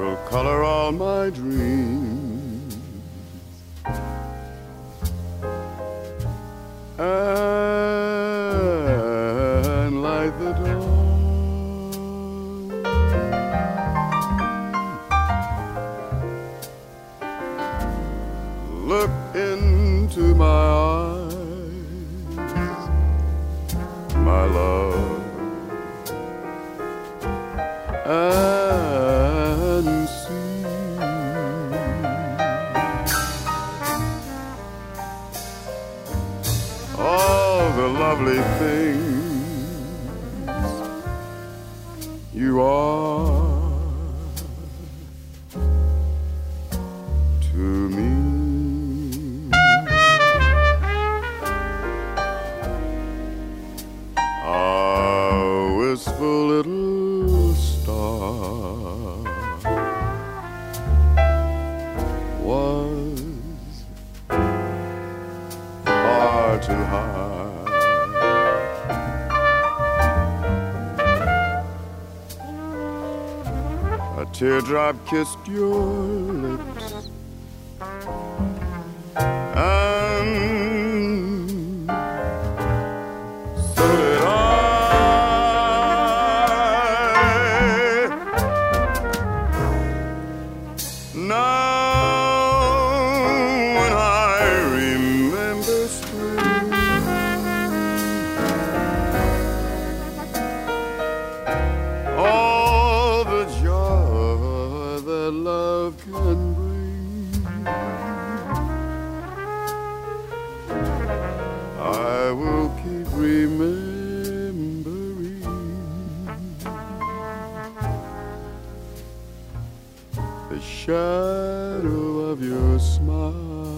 will color all my dreams. And light the dawn. Look into my eyes, my love, lovely things you are to me. A wistful little star was far too high. Teardrop kissed your lips, and shadow of your smile.